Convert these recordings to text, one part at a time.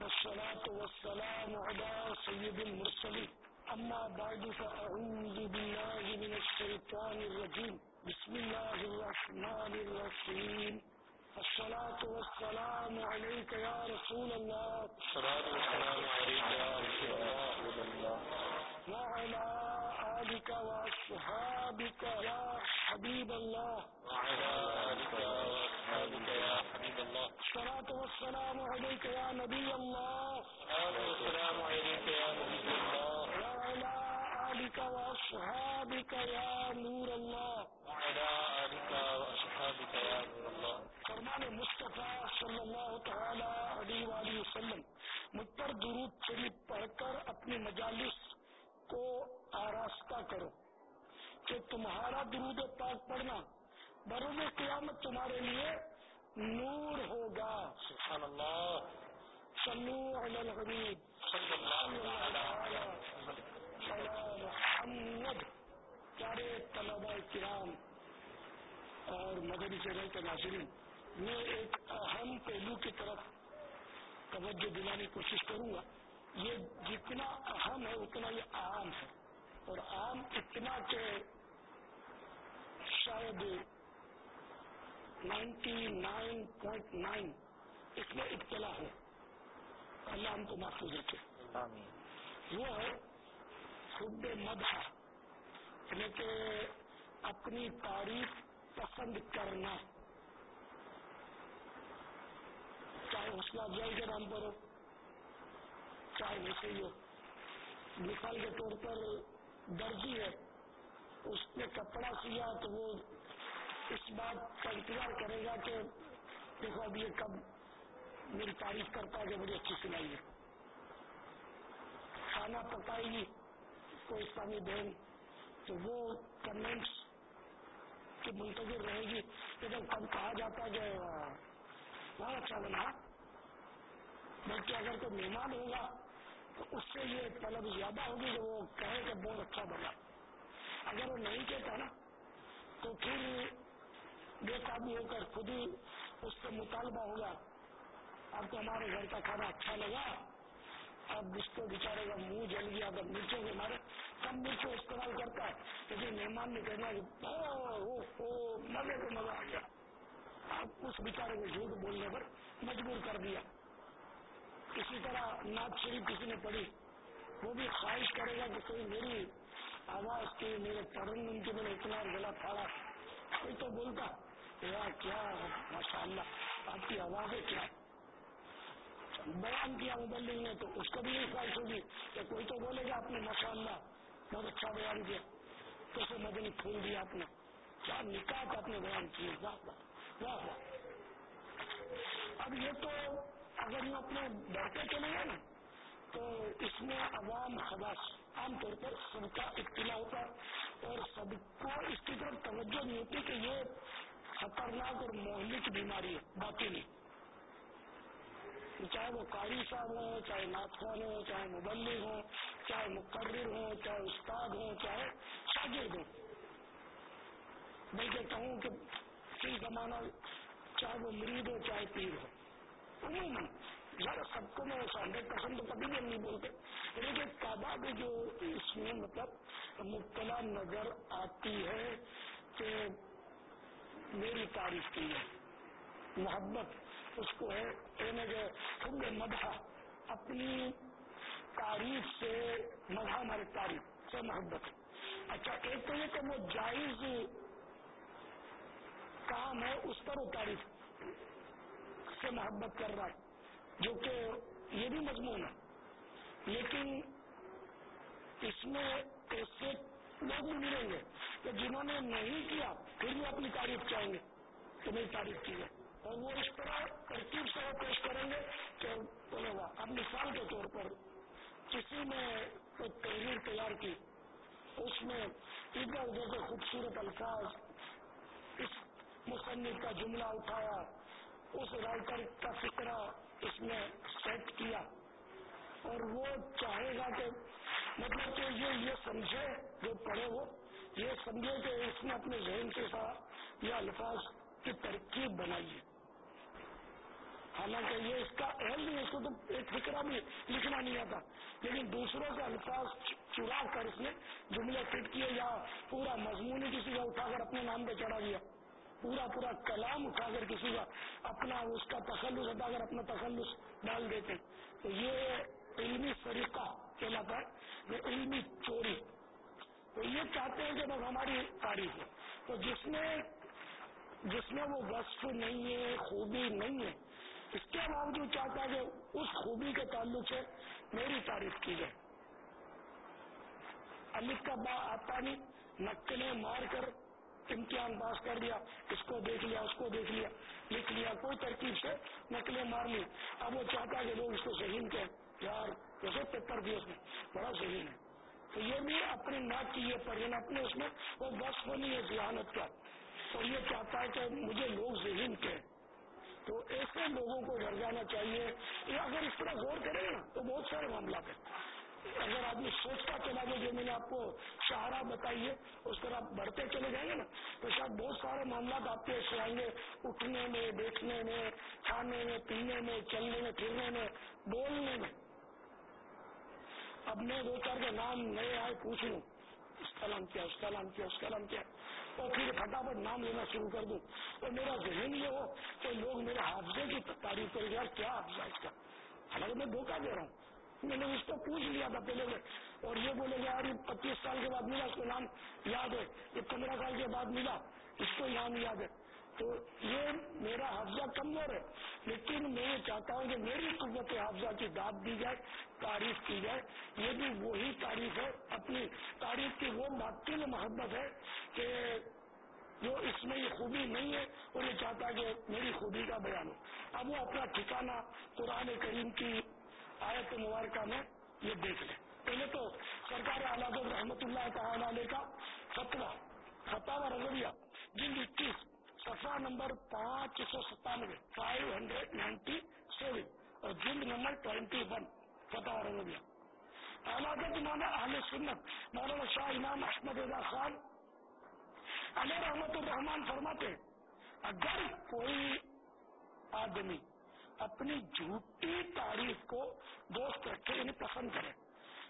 والصلاة والسلام على سيد المرسلين. أما بعد فأعوذ بالله من الشيطان الرجيم. بسم الله الرحمن الرحيم. الصلاة والسلام عليك يا رسول الله. الصلاة والسلام عليك يا رسول الله. وعلى آلك وأصحابك يا حبيب الله. وعلى آلك وأصحابك يا حبيب الله الصلاة والسلام عليك يا نبي الله. الصلاة والسلام عليك يا نبي الله وعلى آلك وأصحابك يا نور الله. وعلى آلك وأصحابك يا نور الله فرمان مصطفیٰ صلی اللہ تعالی علیہ وآلہ وسلم، مجھ پر درود شریف پڑھ کر اپنی مجالس کو آراستہ کرو، کہ تمہارا درود پاک پڑھنا بروز قیامت تمہارے لیے نور ہوگا۔ سبحان اللہ۔ صلو علی صلی اللہ محمد۔ طلبہ کرام اور مدنی چینل کے ناظرین میں ایک اہم پہلو کی طرف توجہ دلانے کی کوشش کروں گا۔ یہ جتنا اہم ہے اتنا یہ عام ہے۔ اور عام اتنا کہ شاید نائنٹی نائن پوائنٹ نائن اس میں ابتلا ہو اللہ ہم کو محفوظ رکھے وہ ہے خود مدح یعنی کہ اپنی تعریف پسند کرنا چاہے حوصلہ افزائی کے نام پر ہو چاہے ویسے ہی ہو مثال کے طور پر درجی ہے اس نے کپڑا سیا تو وہ اس بات کا انتظار کرے گا کہ دیکھو اب یہ کب میری تعریف کرتا ہے کہ بڑی اچھی سلائی ہے۔ کھانا پکائے گی، کوئی اسلامی بہن، تو وہ کمنٹس کی منتظر رہے گی۔ کہ جب کب کہا جاتا کہ بہت اچھا بنا۔ بلکہ اگر کوئی مہمان ہوگا، تو اس سے یہ طلب زیادہ ہوگی کہ وہ کہے کہ بہت اچھا بنا۔ اگر وہ نہیں کہتا نا، تو پھر بے قابو ہو کر خود ہی اس سے مطالبہ ہوگا اب تو ہمارے گھر کا کھانا اچھا لگا۔ اب اس کو بےچارے کا منہ جل گیا۔ اگر مرچوں کے مارے کم مرچوں استعمال کرتا ہے۔ لیکن مہمان نے کہنا کہ مزے کو مزہ آ گیا۔ اب اس بیچارے کو جھوٹ بولنے پر مجبور کر دیا۔ اسی طرح نعت شریف کسی نے پڑھی۔ وہ بھی خواہش کرے گا کہ کوئی میری آواز کی، میرے ترنم کی میں نے اتنا گلا پھاڑا کوئی تو بولتا۔ کیا کیا ماشاء اللہ آپ کی آواز ہے کیا؟ بیان کیا مبلغ نے تو اس کو بھی یہی خواہش ہوگی کہ کوئی تو بولے گا آپ نے ماشاء اللہ بہت اچھا بیان کیا۔ تو اسے مدنی پھول دیا آپ نے۔ کیا نکات آپ نے بیان کیے واہ واہ۔ اب یہ تو اگر یہ اپنے بڑھتے چلے گئے نا، تو اس میں عوام خواص، عام طور پر سب کا اطلاع ہوتا ہے اور سب کو اس کی طرف توجہ نہیں ہوتی کہ یہ خطرناک اور مہلک بیماری ہے، باقی نہیں۔ چاہے وہ قاری صاحب ہوں، چاہے ناخوان ہو چاہے مبلغ ہوں، چاہے مقرر ہوں، چاہے استاد ہوں، چاہے شاگرد ہوں۔ بلکہ کہوں کہ فی زمانہ چاہے وہ مرید ہو، چاہے پیر ہو۔ عموماً ذرا سب کو میں ہنڈریڈ پرسینٹ تو کبھی بھی نہیں بولتے، لیکن تعداد جو اس میں مطلب مبتلا نظر آتی ہے کہ میری تعریف کی ہے۔ محبت اس کو ہے کہنے خود مدح، اپنی تعریف سے مدح ہماری تعریف سے محبت۔ اچھا ایک تو یہ کہ وہ جائز کام ہے، اس پر وہ تعریف سے محبت کر رہا ہے، جو کہ یہ بھی مضمون ہے۔ لیکن اس میں ایسے لوگ بھی ملیں گے کہ جنہوں نے نہیں کیا، پھر بھی اپنی تعریف چاہیں گے کہ میری تعریف کی ہے۔ اور وہ اس طرح ترکیب سے وہ پیش کریں گے کہ بولے گا اب مثال کے طور پر کسی نے کوئی تحریر تیار کی، اس میں ادھر ادھر سے خوبصورت الفاظ، اس مصنف کا جملہ اٹھایا، اس رائٹر کا فکرہ اس میں سیٹ کیا۔ اور وہ چاہے گا کہ مطلب کہ یہ یہ سمجھے، جو پڑھے وہ، یہ سمجھے کہ اس نے اپنے ذہن کے ساتھ یہ الفاظ کی ترکیب بنائی ہے۔ حالانکہ یہ اس کا اہل نہیں اس کو تو ایک فکر بھی لکھنا نہیں آتا۔ لیکن دوسروں کے الفاظ چرا کر اس نے جملے فٹ کیے یا پورا مضمون ہی کسی کا اٹھا کر اپنے نام پہ چڑھا دیا۔ پورا پورا کلام اٹھا کر کسی کا اپنا اس کا تخلص ہٹا کر اپنا تخلص ڈال دیتے۔ تو یہ علمی طریقہ کہلاتا ہے، یہ علمی چوری۔ تو یہ چاہتے ہیں کہ بس ہماری تاریخ ہے تو جس میں جس میں وہ وصف نہیں ہے، خوبی نہیں ہے، اس کے باوجود چاہتا ہے کہ اس خوبی کے تعلق سے میری تعریف کی جائے۔ الف کا با آتا نہیں نقلیں مار کر امتحان پاس کر دیا، اس کو دیکھ لیا، اس کو دیکھ لیا، لکھ لیا، کوئی ترکیب سے نقلیں مار لی۔ اب وہ چاہتا ہے کہ لوگ اس کو ذہین کہ یار جیسے پیپر دیا اس میں، بڑا ذہین ہے۔ تو یہ بھی اپنی ناک کی یہ پڑھیں اپنے اس میں وہ بس نہیں ہے ذہانت کا۔ تو یہ چاہتا ہے کہ مجھے لوگ ذہین کہ تو ایسے لوگوں کو ڈر جانا چاہیے۔ یہ اگر اس طرح غور کریں نا، تو بہت سارے معاملات ہیں۔ اگر آدمی سوچتا چلا گیا جو میں نے آپ کو سہارا بتائی ہے، اس طرح بڑھتے چلے جائیں گے نا، تو شاید بہت سارے معاملات آپ کے ایسے آئیں گے۔ اٹھنے میں، بیٹھنے میں، کھانے میں، پینے میں، چلنے میں، پھرنے میں، بولنے میں۔ اب میں دو چار کے نام نئے آئے، پوچھ لوں۔ اس کا نام کیا، اس کا نام کیا، اس کا نام کیا۔ اور پھر پھٹافٹ نام لینا شروع کر دوں۔ اور میرا ذہن یہ ہو کہ لوگ میرے حافظے کی تعریف کریں یار کیا حافظہ اس کا؟ حالانکہ میں دھوکہ دے رہا ہوں۔ میں نے اس کو پوچھ لیا تھا پہلے اور یہ بولے گا، یار پچیس سال کے بعد ملا، اس کو نام یاد ہے۔ یہ پندرہ سال کے بعد ملا، اس کو نام یاد ہے۔ تو یہ میرا حافظہ کمزور ہے، لیکن میں یہ چاہتا ہوں کہ میری قوت حافظہ کی داد دی جائے، تعریف کی جائے۔ یہ بھی وہی تعریف ہے، اپنی تعریف کی وہ باقی محبت ہے کہ جو اس میں یہ خوبی نہیں ہے، اور یہ چاہتا ہے کہ میری خوبی کا بیان ہو۔ اب وہ اپنا ٹھکانا قرآن کریم کی آیت مبارکہ میں یہ دیکھ لیں۔ پہلے تو سرکار اعلیٰ رحمۃ اللہ تعالی علیہ کا فتوا فتح رضویہ جن اکیس۔ صفحہ نمبر پانچ سو ستانوے فائیو ہنڈریڈ نائنٹی سیون اور جلد نمبر ٹوینٹی ون فتح رضویہ اعلیٰ مانا اہل سنت، مولانا شاہ امام احمد رضا خان علیہ رحمت الرحمان فرماتے اگر کوئی آدمی اپنی جھوٹی تعریف کو دوست رکھے یعنی پسند کرے،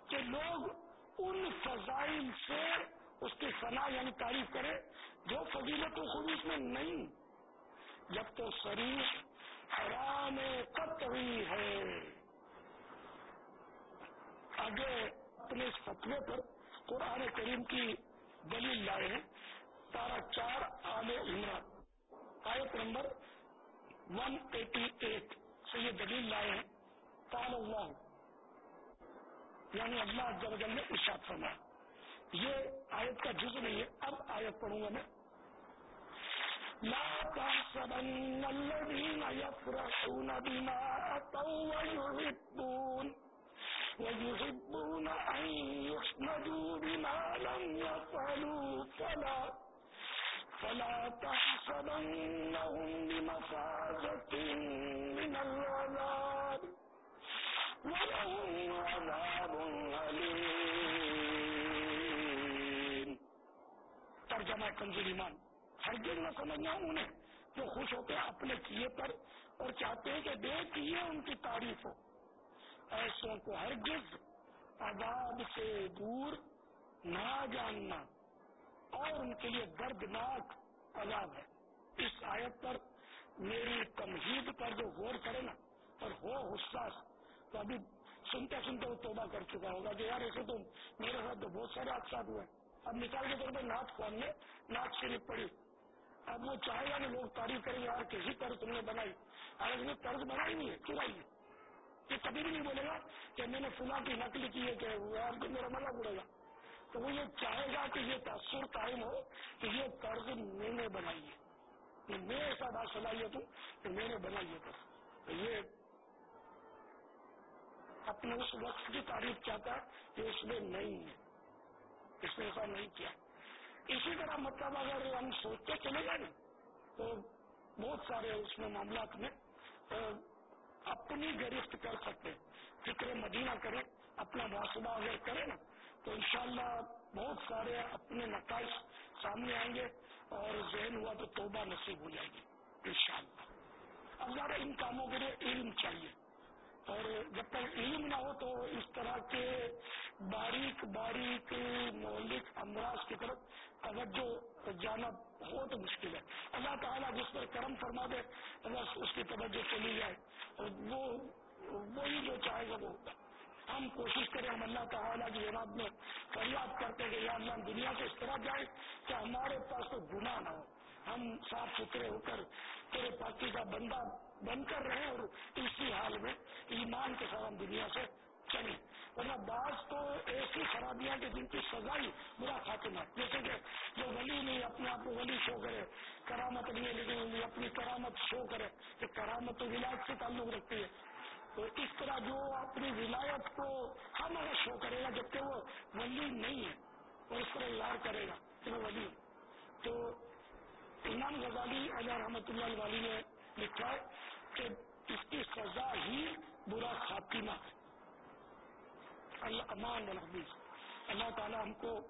کہ لوگ ان فضائل سے اس کی فنا یعنی تعریف کرے جو فضیلت و خوبی اس میں نہیں، جب تو شریف حرام قطعی ہے۔ آگے اپنے اس فتوے پر قرآن کریم کی دلیل لائے ہیں۔ تارا چار آل عمران، آیت نمبر ون ایٹی ایٹ سے یہ دلیل لائے ہیں۔ تال اللہ یعنی اللہ جب نے ارشاد فرمایا۔ یہ آیت کا جز نہیں ہے، اب آیت پڑھوں گا میں۔ لا تحسبن الذين يفرحون بما أتوا ويحبون ويحبون أن يحمدوا بما لم يفعلوا فلا فلا تحسبنهم بمفازة من العذاب ولهم عذاب ترجمہ کنزل ایمان۔ ہرگز نہ سمجھنا انہیں جو خوش ہوتے ہیں اپنے کیے پر اور چاہتے ہیں کہ بے کیے ان کی تعریف ہو۔ ایسوں کو ہرگز عذاب سے دور نہ جاننا اور ان کے لیے دردناک عذاب ہے۔ اس آیت پر میری تمہید پر جو غور کرے نا، اور ہو حساس تو ابھی سنتے سنتے وہ توبہ کر چکا ہوگا کہ یار ایسے تو میرے ساتھ تو بہت سارے حادثات ہوئے۔ اب مثال کے طور پر نعت خوان نے نعت شریف پڑی اب وہ چاہے گا کہ لوگ تعریف کریں گے یار کسی طرح تم نے بنائی۔ اگر اس نے طرز بنائی نہیں ہے، چرائی ہے۔ یہ کبھی بھی نہیں بولے گا کہ میں نے فلاں کی نقل کی ہے کہ یار تو میرا مزہ اڑے گا۔ تو وہ یہ چاہے گا کہ یہ تاثر قائم ہو کہ یہ طرز میں نے بنائی ہے۔ میں ایسا بات صلاحیت ہوں کہ میں نے بنائی ہے طرز۔ تو یہ اپنے اس وقت کی تعریف چاہتا ہے کہ اس میں نہیں ہے۔ اس نے ایسا نہیں کیا۔ اسی طرح مطلب اگر ہم سوچتے چلے گئے نا تو بہت سارے اس میں معاملات میں اپنی گرفت کر سکتے، فکر مدینہ کرے اپنا محاسبہ اگر کرے نا، تو انشاءاللہ بہت سارے اپنے نتائج سامنے آئیں گے اور ذہن ہوا تو توبہ نصیب ہو جائے گی، انشاءاللہ۔ اب زیادہ ان کاموں کے لیے علم چاہیے۔ اور جب تک علم نہ ہو تو اس طرح کے باریک باریک مولک امراض کی طرف توجہ جانا بہت مشکل ہے۔ اللہ تعالیٰ جس پر کرم فرما دے اللہ اس کی توجہ چلی جائے۔ اور وہ، وہی جو چاہے گا وہ۔ ہم کوشش کریں، ہم اللہ تعالیٰ کی جناب میں فریاد کرتے کہ یا اللہ دنیا سے اس طرح جائے کہ ہمارے پاس تو گناہ نہ ہو۔ ہم صاف ستھرے ہو کر تیرے پاکی کا بندہ بن کر رہے اور اسی حال میں ایمان کے ساتھ ہم دنیا سے چلے۔ ورنہ بعض تو ایسی خرابیاں کہ جن کی سزائی برا خاتمہ جیسے کہ جو ولی نہیں، اپنے آپ کو ولی شو کرے، کرامت نہیں ہے، لیکن اپنی کرامت شو کرے کہ کرامت تو ولایت سے تعلق رکھتی ہے۔ تو اس طرح جو اپنی ولایت کو ہم اگر شو کرے گا جبکہ وہ ولی نہیں ہے اور اس طرح اظہار کرے گا کہ وہ ولی تو امام غزالی علیہ رحمۃ اللہ والی نے لکھا ہے کہ اس کی سزا ہی برا خاتمہ ہے۔ اللہ امان الحفیظ اللہ تعالیٰ ہم کو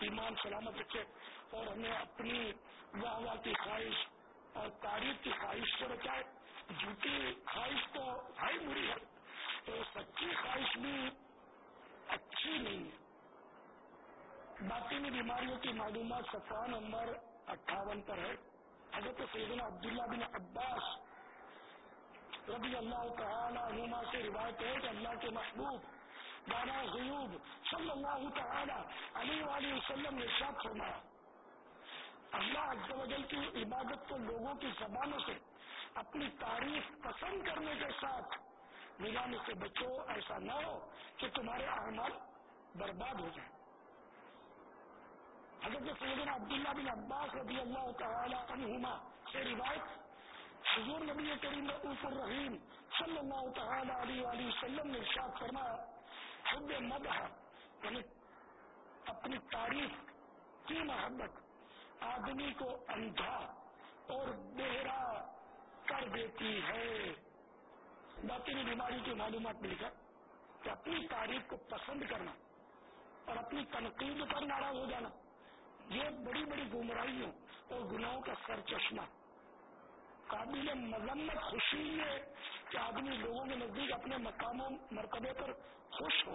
ایمان، سلامت رکھے اور ہمیں اپنی واہ واہ کی خواہش اور تعریف کی خواہش سے بچائے جھوٹی خواہش تو ہائی بری ہے، تو سچی خواہش بھی اچھی نہیں ہے۔ باقی میں بیماریوں کی معلومات صفحہ نمبر اٹھاون پر ہے۔ حضرت سیدنا عبداللہ بن عباس رضی اللہ تعالی عنما سے روایت ہے کہ اللہ کے محبوب دانا غیوب صلی اللہ تعالی علیہ وسلم نے شاپ فرمایا، اللہ عز و جل کی عبادت کو لوگوں کی زبانوں سے، اپنی تعریف پسند کرنے کے ساتھ ملانے سے بچو، ایسا نہ ہو کہ تمہارے اعمال برباد ہو جائیں۔ حضرت سیدنا عبداللہ بن عباس رضی اللہ تعالی عنہما سے روایت، حضور نبی کریم رعوف الرحیم صلی اللہ تعالی علیہ وآلہ وسلم نے ارشاد فرمایا، حب مدح یعنی اپنی تعریف کی محبت آدمی کو اندھا اور بہرا کر دیتی ہے۔ باقی بیماری کی معلومات مل کر کہ اپنی تعریف کو پسند کرنا اور اپنی تنقید پر ناراض ہو جانا۔ یہ بڑی بڑی گمراہیوں اور گناہوں کا سر چشمہ قابل مذمت خوشی ہے کہ آدمی لوگوں کے نزدیک اپنے مقاموں، مرتبے پر خوش ہو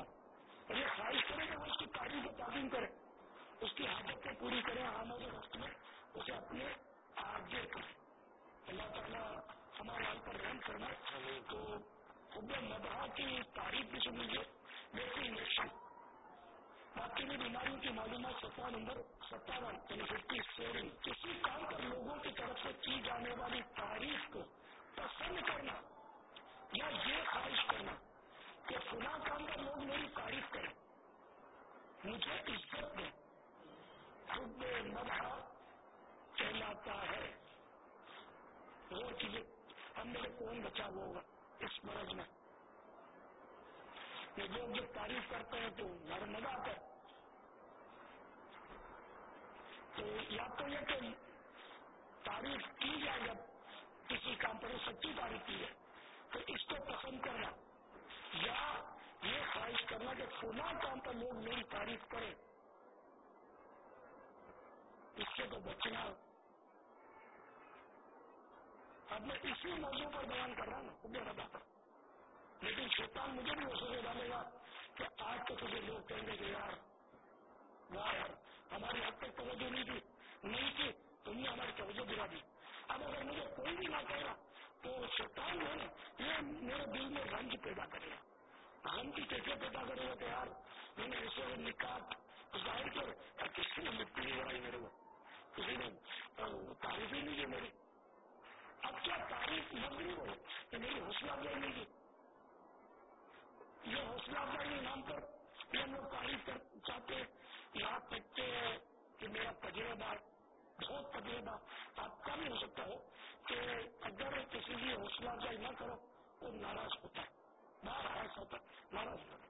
اور یہ خواہش کرے کہ وہ اس کی تعریف و تعلیم کرے، اس کی حاجت پوری کرے آمد وقت میں اسے اپنے آگے کرے۔ اللہ تعالیٰ ہمارے حال پر رحم کرنا تو خود مدح کی تعریف بھی سن لیجیے بیٹی انجیکشن باقی میں بیماریوں کی معلومات سفا نمبر ستاون یعنی ففٹی سیون کسی کام پر لوگوں کی طرف سے کی جانے والی تعریف کو پسند کرنا یا یہ خواہش کرنا کہ فلاں کام پر لوگ میری تعریف کریں۔ مجھے عزت دیں۔ خود مدح کہلاتا ہے۔ اور چیزیں ہم میرے کون بچا ہوا ہوگا اس مرض میں؟ یہ لوگ جب تعریف کرتے ہیں تو گھر مزہ آتا ہے۔ تو یا تو یہ کہ تعریف کی جائے جب کسی کام پر سچی تعریف کی ہے تو اس کو پسند کرنا۔ یا یہ خواہش کرنا کہ فلاں کام پر لوگ میری تعریف کریں۔ اس سے تو بچنا۔ اب میں اسی موضوع پر بیان کر رہا ہوں، خود بتا کر لیکن شیطان مجھے بھی سوچے ڈالے گا کہ آج تو تجھے لوگ کہیں گے کہ یار واہ یار، ہماری حد تک توجہ نہیں تھی۔ نہیں تھی، تم نے ہماری توجہ دلا دی۔ اب اگر مجھے کوئی بھی نہ کہے گا، تو شیطان جو ہے یہ میرے دل میں رنج پیدا کرے گا۔ غم کی کیسے پیدا کرے گا کہ یار، میں نے ایسے نکات ظاہر کر کسی نے مٹی نہیں بڑھائی میرے کو؟ کسی نے تعریف ہی نہیں کی میری۔ اب کیا تعریف مغرب ہو؟ کہ میری حوصلہ افزائی نہیں کی۔ یہ حوصلہ افزائی نام پر یہ ہم لوگ تعریف چاہتے یہاں تک کہ میرا تجربہ، بہت تجربہ آپ کا بھی ہو سکتا ہو کہ اگر کسی کی حوصلہ افزائی نہ کرو، وہ ناراض ہوتا ہے۔ ناراض ہوتا ہے، ناراض ہوتا ہے۔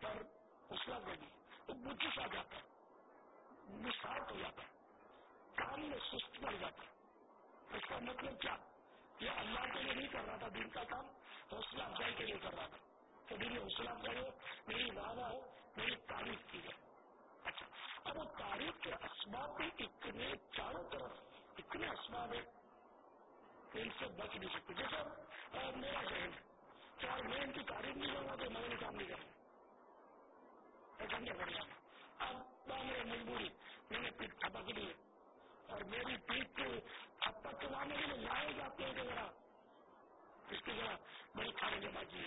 پر حوصلہ افزائی وہ بجس آ جاتا ہے مساط ہو جاتا ہے، کام میں سست پڑ جاتا ہے۔ اس کا مطلب کیا؟ یہ اللہ کے لیے نہیں کر رہا تھا دن کا کام، حوصلہ افزائی کے لیے کر رہا تھا۔ تو میری حوصلہ کرو میری راہ ہو، میری تعریف کی جائے۔ اچھا اب وہ تعریف کے اسباب بھی اتنے چاروں طرف، اتنے اسباب ہیں کہ ان سے بچ نہیں سکتے۔ جیسا میرا میں ان کی تعریف نہیں کروں گا تو کام نہیں کروں جانا اب میرے مجبوری میں نے پیٹ تھپک دی اور میری پیٹ تھپک کے لیے لائے جاتے ہیں کہ ذرا، اس کی ذرا بڑی خارج بات جی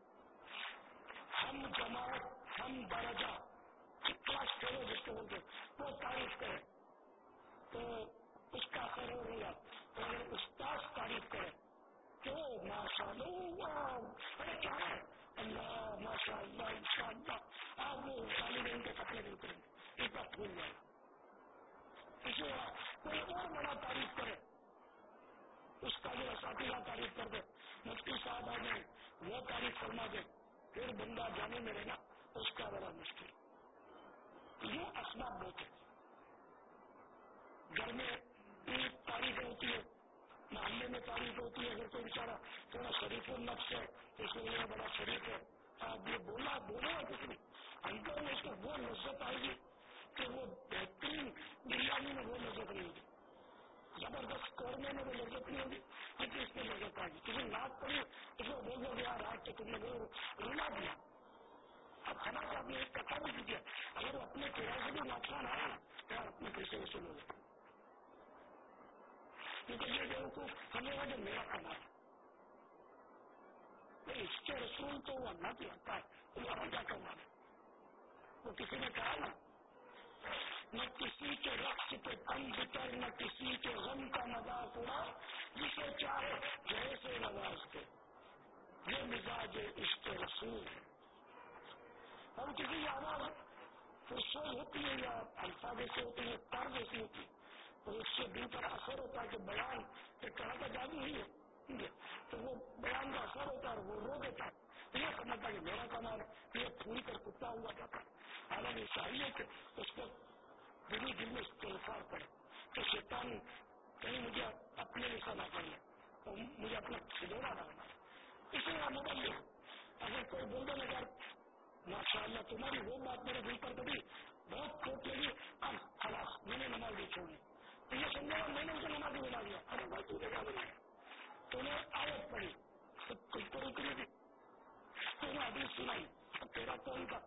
ہم جماعت، ہم درجہ کلاس کرو جس کو بولتے وہ تعریف کرے تو اس کا اثر ہوگا تو اگر استاذ تعریف کرے تو ماشاء اللہ ارے کیا ہے؟ اللہ ماشاء اللہ ان شاء اللہ آپ وہ طالب کے کپڑے نہیں کریں گے۔ ایک بات بھول جائے اسی طرح کوئی اور بڑا تعریف کرے۔ اس کا جو اساتذہ تعریف کر دے۔ مفتی صاحب آ جائیں، وہ تعریف فرما دے پھر بندہ جانے میں رہنا اس کا بڑا مشکل۔ یہ اسباب بہت ہے گھر میں تاریخ ہوتی ہے، محلے میں تاریخ ہوتی ہے، اگر کوئی بیچارا تھوڑا شریف النفس ہے تو اس میں بڑا شریف ہے۔ آپ یہ بولا بولے گا کچھ نہیں۔ اندر میں اس کو وہ لذت آئے گی کہ وہ بہترین بریانی میں وہ لذت نہیں ہوگی زبردست قورمے میں وہ لذت نہیں ہوگی لیکن اس میں لذت آئے گی کسی ناک پڑی اس کو بول دو گیا رات کے تم نے وہ رلا دیا۔ اب کھانا صاحب نے ایک کٹا بھی دیا اگر وہ اپنے کرایہ سے بھی نقصان آیا تو آپ اپنے پیسے وصول ہو گئے۔ کیونکہ یہ جو ہمیں وہ جو میرا کھانا ہے۔ اس کے رسول تو وہ اللہ کی ہوتا ہے وہ کیا کرنا ہے وہ کسی نے کہا نا نہ کسی کے رقص کے کم ذکر نہ کسی کے غم کا مذاق ہوا جسے چاہے جیسے نواز کے یہ مزاج عشق رسول ہے۔ ہم کسی آواز فرسو ہوتی ہے یا الفاظ ایسے ہوتی ہے تار جیسی ہوتی ہے، تو اس سے دل پر اثر ہوتا ہے کہ بیان ایک طرح کا جادو ہی ہے۔ تو وہ بیان کا اثر ہوتا ہے وہ رو دیتا ہے۔ یہ سمجھتا کہ میرا کمال یہ پھول کر کتا ہوا جاتا ہے۔ حالانکہ چاہیے کہ اس کو دلی دل میں استفار پڑے کہ شیطان کہیں مجھے اپنے جیسا نہ کرنا تو مجھے اپنا کھلونا ڈالنا اس لیے آپ مدد اگر کوئی بول دے اگر ماشاء اللہ تمہاری وہ بات میرے دل پر کبھی بہت چوٹ لگی، اب خلاص میں نے نماز بھی چھوڑی تو یہ سمجھا میں نے اسے نماز بنا دیا۔ ارے بھائی تو کیا بنایا تو نے آیت پڑھی سب کچھ تو رکری تھی۔ تو نے ابھی سنائی، اب تیرا کون تھا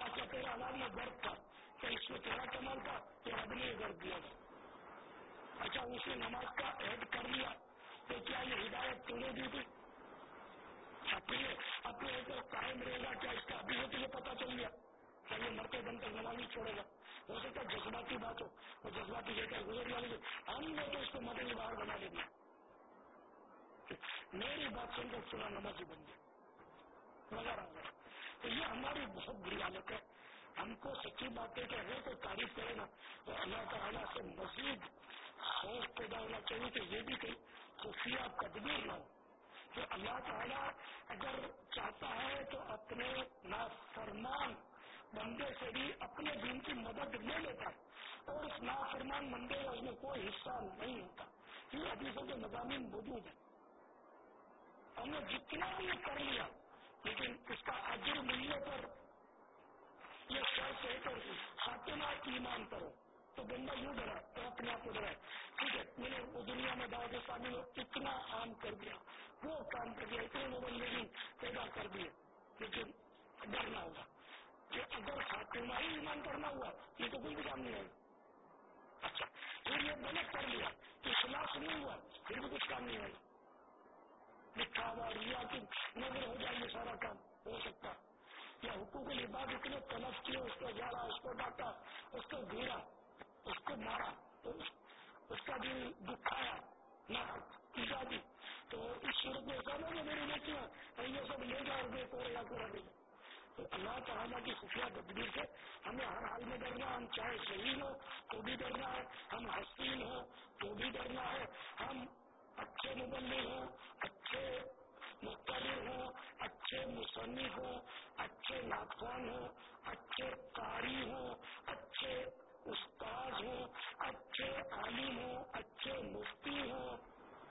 اچھا تیرا آواز میں درد تھا کہ اس میں تیرا کمال تھا کہ رب نے درد دیا تھا اچھا اس نے نماز کا عہد کر لیا۔ تو کیا یہ ہدایت تو نے دی تھی؟ اچھا، اپنے اپنے ایک قائم رہے گا، کیا اس کا ابھی سے تجھے پتا چل گیا۔ کیا یہ مرتے دم تک نماز نہیں چھوڑے گا۔ ہو سکتا ہے جذباتی بات ہو، وہ جذباتی جیسے گزر جانے ہم نے تو اس کو مدد باہر بنا دے دیا۔ میری بات سن کر سنا نماز بن گیا۔ وغیرہ وغیرہ تو یہ ہماری بہت بری حالت ہے۔ ہم کو سچی بات ہے کہ اگر کوئی تعریف کرے نا، تو اللہ تعالیٰ سے مزید خوف پیدا ہونا چاہیے کہ یہ بھی کہیں خفیہ تدبیر نہ ہو۔ کہ اللہ تعالیٰ اگر چاہتا ہے تو اپنے نافرمان بندے سے بھی اپنے دین کی مدد لے لیتا ہے، اور اس نافرمان بندے کا اس میں کوئی حصہ نہیں ہوتا۔ یہ حدیثوں کے مضامین موجود ہیں۔ ہم نے جتنا بھی کر لیا لیکن اس کا اجر ملنے پر یہ شرط ہے کہ خاتمہ ایمان کرو تو بندہ یوں ڈرا، تو اپنے آپ کو ڈرائے ٹھیک ہے، میں نے وہ دنیا میں دعوت شامل ہو اتنا عام کر دیا، وہ کام کر دیا، اتنے وہ بندے پیدا کر دیے، لیکن ڈرنا ہوگا۔ کہ اگر خاتمہ ہی ایمان کرنا ہوا، یہ تو کوئی بھی کام نہیں آئے۔ اچھا پھر یہ غلط کر لیا کہ خلاف نہیں ہوا، پھر بھی کچھ کام نہیں آئے لکھا ریا کی نظر ہو جائے یہ سارا کام ہو سکتا یا حقوق لباس اتنے تلف کیے اس کو جاڑا اس کو ڈاکا اس کو گھیرا اس کو مارا اس کا دل دکھایا نہ دی تو اس صورت میں ایسا نہ میری بیٹیاں یہ سب لے جاؤ گے کو یا کو رکھے تو اللہ تعالیٰ کی خفیہ تدبیر سے ہمیں ہر حال میں ڈرنا ہم چاہے شہید ہو تو بھی ڈرنا ہے ہم حسین ہو تو بھی ڈرنا ہے ہم اچھے مبلغ ہوں، اچھے مقرر ہوں، اچھے مصنف ہوں، اچھے ناخوان ہوں، اچھے قاری ہوں، اچھے استاد ہوں، اچھے عالم ہوں، اچھے مفتی ہوں۔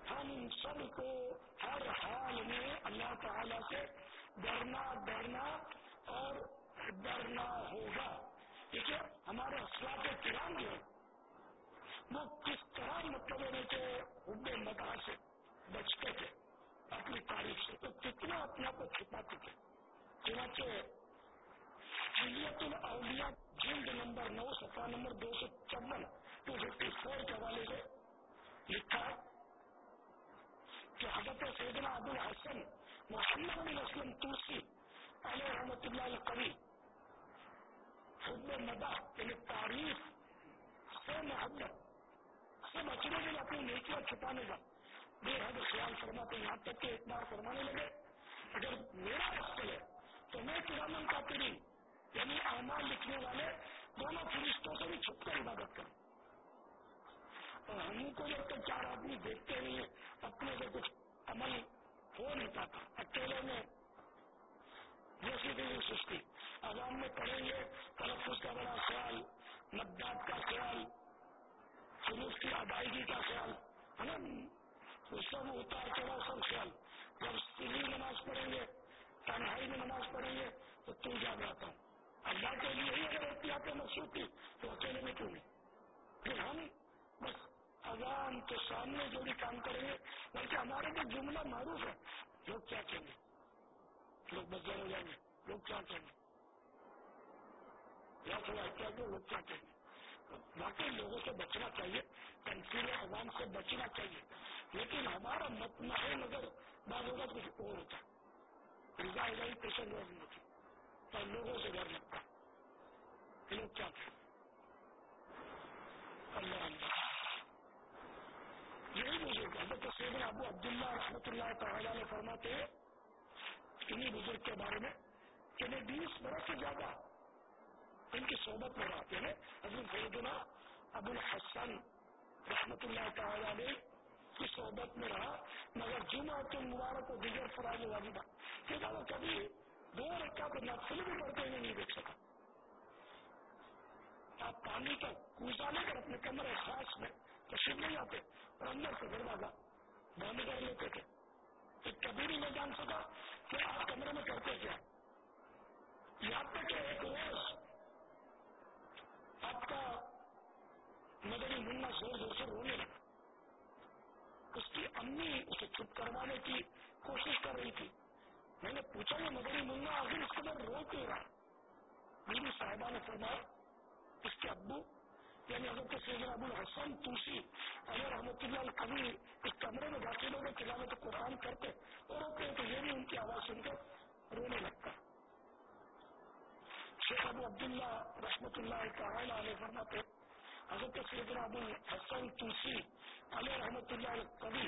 ہم سب کو ہر حال میں اللہ تعالی سے ڈرنا ڈرنا اور ڈرنا ہوگا۔ دیکھیے، ہمارے اسلام کرام جو وہ کس طرح مطلب کے حب متا سے بچتے تھے اپنی تاریخ سے تو کتنا اپنے آپ کو چھپاتے تھے چنانچہ حلیت الاولیاء جلد نمبر نو سفا نمبر دو سو چون ٹو ففٹی فور کے حوالے سے لکھا ہے کہ حضرت سیدنا ابو الحسن محمد بن اسلم توسی علیہ رحمت اللہ القوی حب مدا یعنی تعریف سے محبت سے بچنے کے اپنی نیکیاں چھپانے کا۔ بے حد خیال فرماتے یہاں تک کہ ایک بار فرمانے لگے، اگر میرا رستے ہے تو میں کرامن کا تری یعنی اعمال لکھنے والے دونوں فرشتوں سے بھی چھپ کر عبادت کروں اور ہم کو جب تک چار آدمی دیکھتے نہیں ہیں، اپنے سے کچھ عمل ہو نہیں پاتا۔ اکیلے میں جیسی بھی سستی۔ عوام میں پڑھیں گے، تلفظ کا بڑا خیال، مدد کا خیال فروخ کی ادائیگی کا خیال، ہے نا؟ سب اتار چڑھا سب خیال۔ جب سلی نماز پڑھیں گے، تنہائی میں نماز پڑھیں گے، تو تو جاگ جاتا ہوں اللہ کے لیے ہی اگر احتیاط مقصود تھی، تو اکیلے میں کیوں نہیں؟ پھر ہم بس عوام کے سامنے جو بھی کام کریں گے، بلکہ ہمارے جو جملہ معروف ہے۔ لوگ کیا کہیں گے؟ لوگ بس ہو جائیں گے۔ لوگ کیا کہیں گے؟ یا تھوڑا احتیاط لوگ کیا کہیں گے؟ باقی لوگوں سے بچنا چاہیے تنقید عوام سے بچنا چاہیے، لیکن ہمارا مت ہے مگر بعض ہوگا کچھ اور ہوتا رضا ہی پیشن روز نہیں ہوتی اور لوگوں سے ڈر لگتا۔ لوگ کیا تھے اللہ اللہ۔ یہی بزرگ حضرت سید ابو عبداللہ رحمۃ اللہ تعالیٰ نے فرماتے انہیں بزرگ کے بارے میں کہ میں بیس برس سے زیادہ ان کی صحبت میں رہتے ہیں۔ حضرت سیدنا ابو الحسن رحمت اللہ تعالیٰ نے کی صحبت میں رہا، مگر جمعہ کے مبارک کو دیگر فراز واجبہ۔ کہ وہ کبھی دو رکھا تو نقصل بھی پڑھتے ہوئے نہیں دیکھ سکا۔ آپ پانی کا کوسا لے کر اپنے کمرے خاص میں تشریف نہیں آتے اور اندر سے دروازہ بند کر لیتے تھے۔ کہ کبھی بھی میں جان سکا کہ آپ کمرے میں کرتے کیا؟ یہاں تک کہ ایک روز آپ کا مدنی منا زور زور سے رونے اس کی امی اسے چپ کروانے کی کوشش کر رہی تھی۔ میں نے پوچھا، یہ مدنی منا آخر اس کے بعد رو کیوں رہا؟ میری صاحبہ نے فرمایا، اس کے ابو یعنی حضرت سیدنا ابو الحسن توسی، علی رحمۃ اللہ کبھی اس کمرے میں داخل ہو گئے، تلاوت قرآن کرتے اور روتے تو یہ بھی ان کی آواز سن کر رونے لگتا۔ شیخ ابو عبداللہ رحمت اللہ تعالی علیہ فرماتے حضرت سیدنا ابو حسن توسی علیہ رحمت اللہ کبھی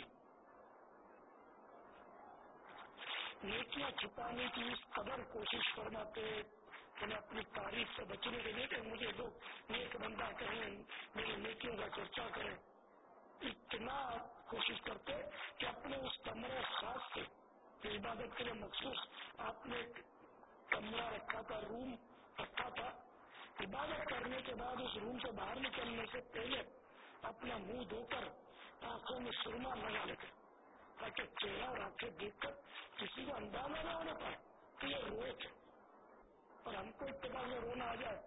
نیکیاں چھپانے کی اس قدر کوشش فرماتے کہ میں اپنی تعریف سے بچنے کے لیے کہ مجھے لوگ نیک بندہ کہیں، میری نیکیوں کا چرچا کریں۔ اتنا کوشش کرتے کہ اپنے اس کمرے خاص سے عبادت کے لیے مخصوص، آپ نے کمرہ رکھا تھا، روم رکھا تھا۔ عبادت کرنے کے بعد اس روم سے باہر نکلنے سے پہلے اپنا منہ دھو کر آنکھوں میں سرما لگا لیتے، تاکہ چہرہ اور آنکھیں دیکھ کر کسی کو اندازہ نہ ہونا پائے کہ یہ روئے تھے۔ اور ہم کو اتفاق میں رونا آ جائے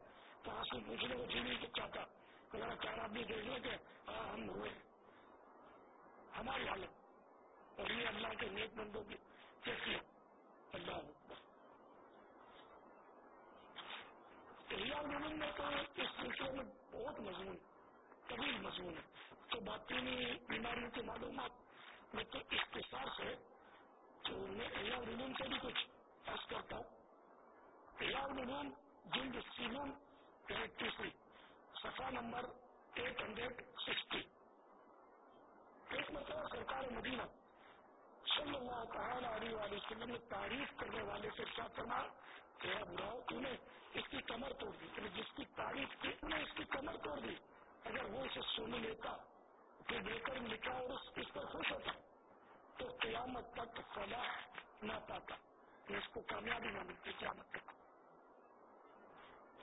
تو آنسو پوچھنے کو جی نہیں چاہتا ذرا چار آدمی دیکھ لیں کہ ہاں ہم روئے۔ ہماری حالت۔ اور یہ اللہ کے نیک بندوں کی کیسی اللہ علوم میں تو اس سلسلے میں بہت مضمون طویل مضمون ہے تو باطینی بیماریوں کے معلومات میں تو اختصار سے تو میں احیاء علوم سے بھی کچھ عرض کرتا ہوں احیاء علوم جلد سیلوم تیسری صفحہ نمبر ایٹ ہنڈریڈ سکسٹی ایک مرتبہ سرکار مدینہ صلی اللہ تعالی علیہ وسلم نے تعریف کرنے والے سے کیا کرنا تیرا براؤ تو نے اس کی کمر توڑ دی یعنی جس کی تعریف کی انہیں اس کی کمر توڑ دی۔ اگر وہ اسے سن لیتا کہ دے کر لکھا اور اس پر خوش ہوتا، تو قیامت تک فلاح نہ پاتا۔ یعنی اس کو کامیابی نہ ملتی قیامت تک۔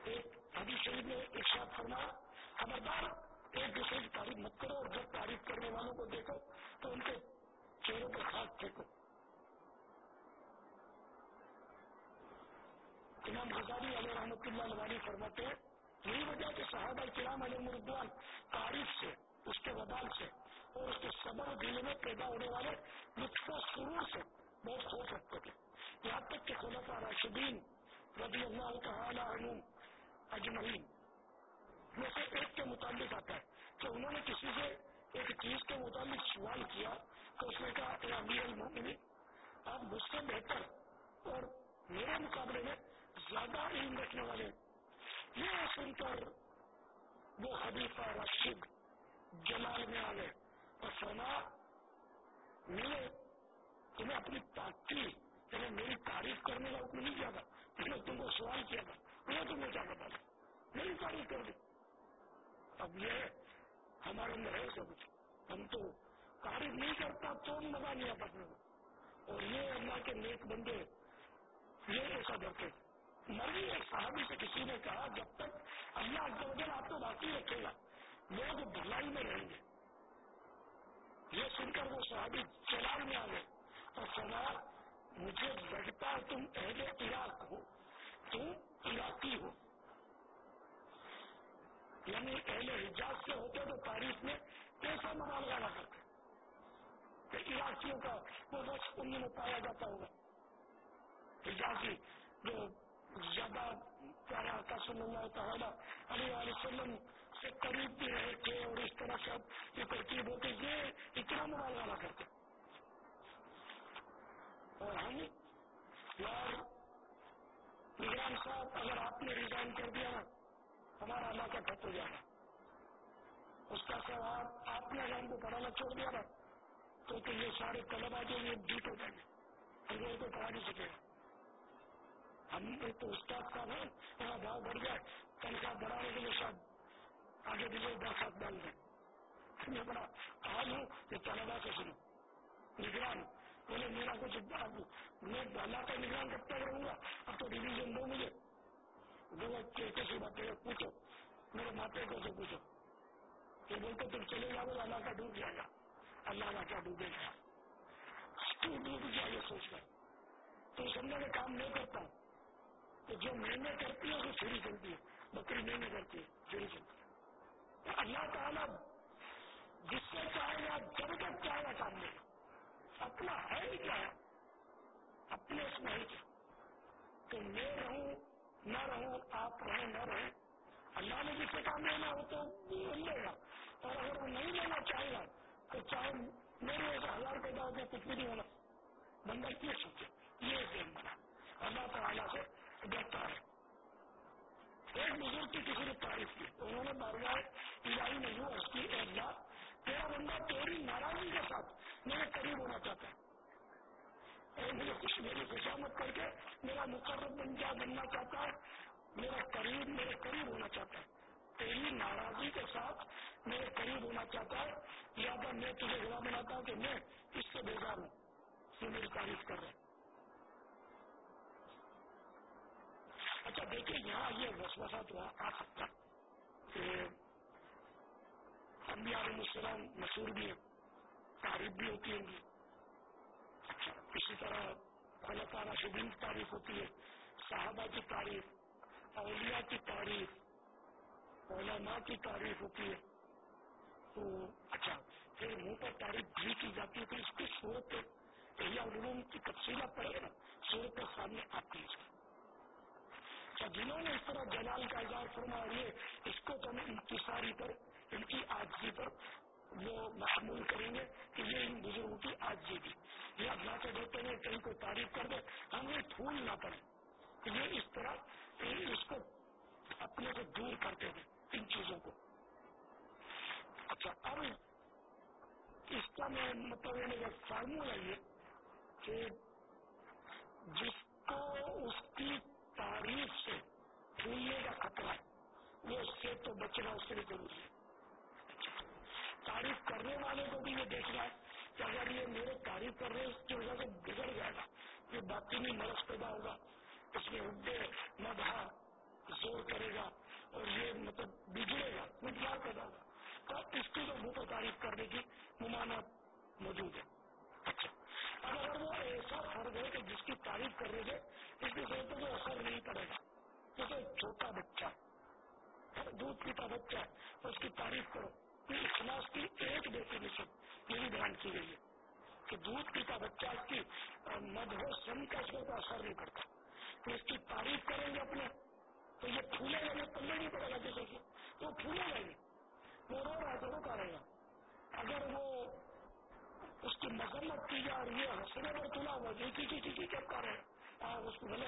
ایک ابھی شریف نے ایک شاپ فرمایا، خبردار، ایک دوسرے کی تعریف مت کرو اور جب تعریف کرنے والوں کو دیکھو، تو ان کے چہروں پر ہاتھ پھینکو۔ امام غزالی علیہ رحمۃ اللہ علیہ فرماتے ہیں، یہی وجہ کہ صحابہ کرام علیہ مردوان تعریف سے، اس کے وبال سے اور اس کے صبر دل میں پیدا ہونے والے لطف و سرور سے بہت خوف رکھتے تھے۔ یہاں تک کہ خلفا راشدین رضی اللہ تعالی عنہ اجمعین، میں سے ایک کے متعلق آتا ہے کہ انہوں نے کسی سے ایک چیز کے متعلق سوال کیا تو اس نے کہا، اے امیر المومنین آپ مجھ سے بہتر اور میرے مقابلے میں زیادہ علم رکھنے والے۔ یہ سن کر وہ حدیفہ راشد جلال میں آ گئے اور سونا میں تمہیں اپنی تاکی یعنی میری تعریف کرنے کا حکم نہیں کیا تھا میں نے تم کو سوال کیا تھا انہیں تم نے کیا بتا میری تعریف کر دی اب یہ ہمارے اندر ہے سب کچھ۔ ہم تو تعریف نہیں کرتا، تو مزہ نہیں آتا اپنے کو۔ اور یہ اللہ کے نیک بندے، یہ ایسا ڈرتے مرضی ایک صحابی سے کسی نے کہا، جب تک اللہ آپ کو باقی رکھے گا، لوگ بھلائی میں رہیں گے۔ یہ سن کر وہ صحابی چلال میں آ گئے اور سوال مجھے لگتا ہے تم اہل عراق ہو، تم علاقی ہو۔ یعنی اہل حجاز سے ہوتے تو تاریخ میں کیسا مبالغہ نہ کرتے کہ علاقیوں کا وہ بس ان میں پایا جاتا ہوگا۔ حجازی جو زیادہ پیارا کا صلی اللہ تعالیٰ علیہ وسلم سے قریب بھی رہے تھے اور اس طرح سے اب یہ ترکیب ہوتے یہ اتنا مبالغہ نہ کرتے اور ہم، یار، نگران صاحب، اگر آپ نے ریزائن کر دیا نا، ہمارا علاقہ ختم ہو جائے گا۔ اس کا سواب آپ نے اگر ہم کو پڑھانا چھوڑ دیا نا، تو کہ یہ سارے طلب آ جائیں گے بیٹ ہو جائیں گے۔ پھر کو پڑھا نہیں سکے گا۔ ہم ایک تو استاد صاحب ہیں وہاں بھاؤ بڑھ جائے تنخواہ بڑھانے کے لیے سب آگے پیچھے درخواست ڈال دیں۔ میں بڑا حال ہوں کہ طلبا سے سنو نگران، بولے میرا کچھ میں اللہ کا نگران کب تک رہوں گا؟ اب تو ڈویژن دو مجھے۔ کیسی بات ہے پوچھو۔ میرے ماتے کو سے پوچھو۔ یہ بولتے تم چلے جاؤ، اللہ کا ڈوب جائے گا۔ اللہ کا کیا ڈوبے گا؟ تو ڈوب جائے سوچ کر۔ تو سمجھا میں کام نہیں کرتا ہوں۔ تو جو محنت کرتی ہے وہ چھری چلتی ہے، بکری محنت کرتی ہے چھری چلتی ہے۔ اللہ تعالیٰ جس سے چاہے گا جب تک چاہے گا کام لے اپنا ہے ہی کیا ہے؟ اپنے اس میں ہی کیا تو میں رہوں، نہ رہو آپ رہیں، نہ رہیں۔ اللہ نے جسے کام لینا ہو تو لے گا۔ اور اگر وہ نہیں لینا چاہے گا، تو چاہے میرے ایک ہزار پیدا ہو گیا کچھ بھی نہیں ہونا۔ بندہ یہ سوچے، یہ دین بنا۔ اللہ تعالیٰ سے ڈرتا ہے ایک بزرگ کی کسی نے تعریف کی۔ انہوں نے بارگاہ الہی نہیں ہوا اس کی اللہ تیرا بندہ تیری ناراضی کے ساتھ میرے قریب ہونا چاہتا ہے۔ اور مجھے کچھ میری خوشامت کر کے میرا مقرر بن جا بننا چاہتا ہے۔ میرا قریب، میرے قریب ہونا چاہتا ہے۔ تیری ناراضی کے ساتھ میرے قریب ہونا چاہتا ہے۔ یا میں تجھے گواہ بناتا ہوں کہ میں اس سے بیزار ہوں۔ جو میری تعریف کر رہے اچھا دیکھیے یہاں یہ وسوسا تو آ سکتا کہ ہم بھی السلام مشہور بھی ہیں، تعریف بھی ہوتی ہوں گی۔ اچھا اسی طرح خلطہ راشدین کی تعریف ہوتی ہے، صحابہ کی تعریف، اولیاء کی تعریف، علماء کی تعریف ہوتی ہے۔ تو اچھا پھر منہ پر تعریف بھی کی جاتی ہے، تو اس کی صورت علوم کی تفصیلات پڑے نا، صورت سامنے آتی ہے اچھا جنہوں نے اس طرح جلال کا اظہار فرما یہ اس کو تو ان کی پر، ان کی آجزی پر وہ محمول کریں گے کہ یہ ان بزرگوں کی آج بھی۔ یہ اللہ کے دیتے ہوئے کہیں کو تعریف کر دے، ہم یہ پھول نہ پڑے یہ اس طرح اس کو اپنے سے دور کرتے تھے ان چیزوں کو۔ اچھا اب اس کا میں مطلب یعنی یہ فارمولا یہ کہ جس کو اس کی تعریف سے بھولنے کا خطرہ ہے وہ اس سے تو بچنا اس کے لیے ضروری ہے۔ تعریف کرنے والے کو بھی یہ دیکھنا ہے کہ اگر یہ میرے تعریف کرنے کی وجہ سے بگڑ جائے گا یہ باقی مرض پیدا ہوگا۔ اس میں اڈے مدھا زور کرے گا اور یہ مطلب بگڑے گا مٹھار پیدا ہوگا۔ تو اس کی جو منہ تعریف کرنے کی ممانعت موجود ہے۔ اچھا اگر وہ ایسا فرض ہے کہ جس کی تعریف کرنے سے اس کی صحت کو اثر نہیں پڑے گا۔ جیسے چھوٹا بچہ دودھ پیتا بچہ اس کی تعریف کرو۔ یہ اخلاص کی ایک ڈیفینیشن یہ بھی بیان کی گئی ہے کہ دودھ پیتا بچہ اس کی مد ہو سن کا اس کو اثر نہیں پڑتا۔ تو اس کی تعریف کریں گے اپنے۔ تو یہ پھولے گا یہ پلے نہیں پڑے گا جیسے کہ وہ پھولے گا نہیں وہ رو رہا ہے تو وہ کرے گا۔ اگر وہ اس کی مذمت کی جائے اور یہ ہنسنے پر تلا ہوا جی کی چیز کی کب کر رہے ہیں؟ اس کو بھلے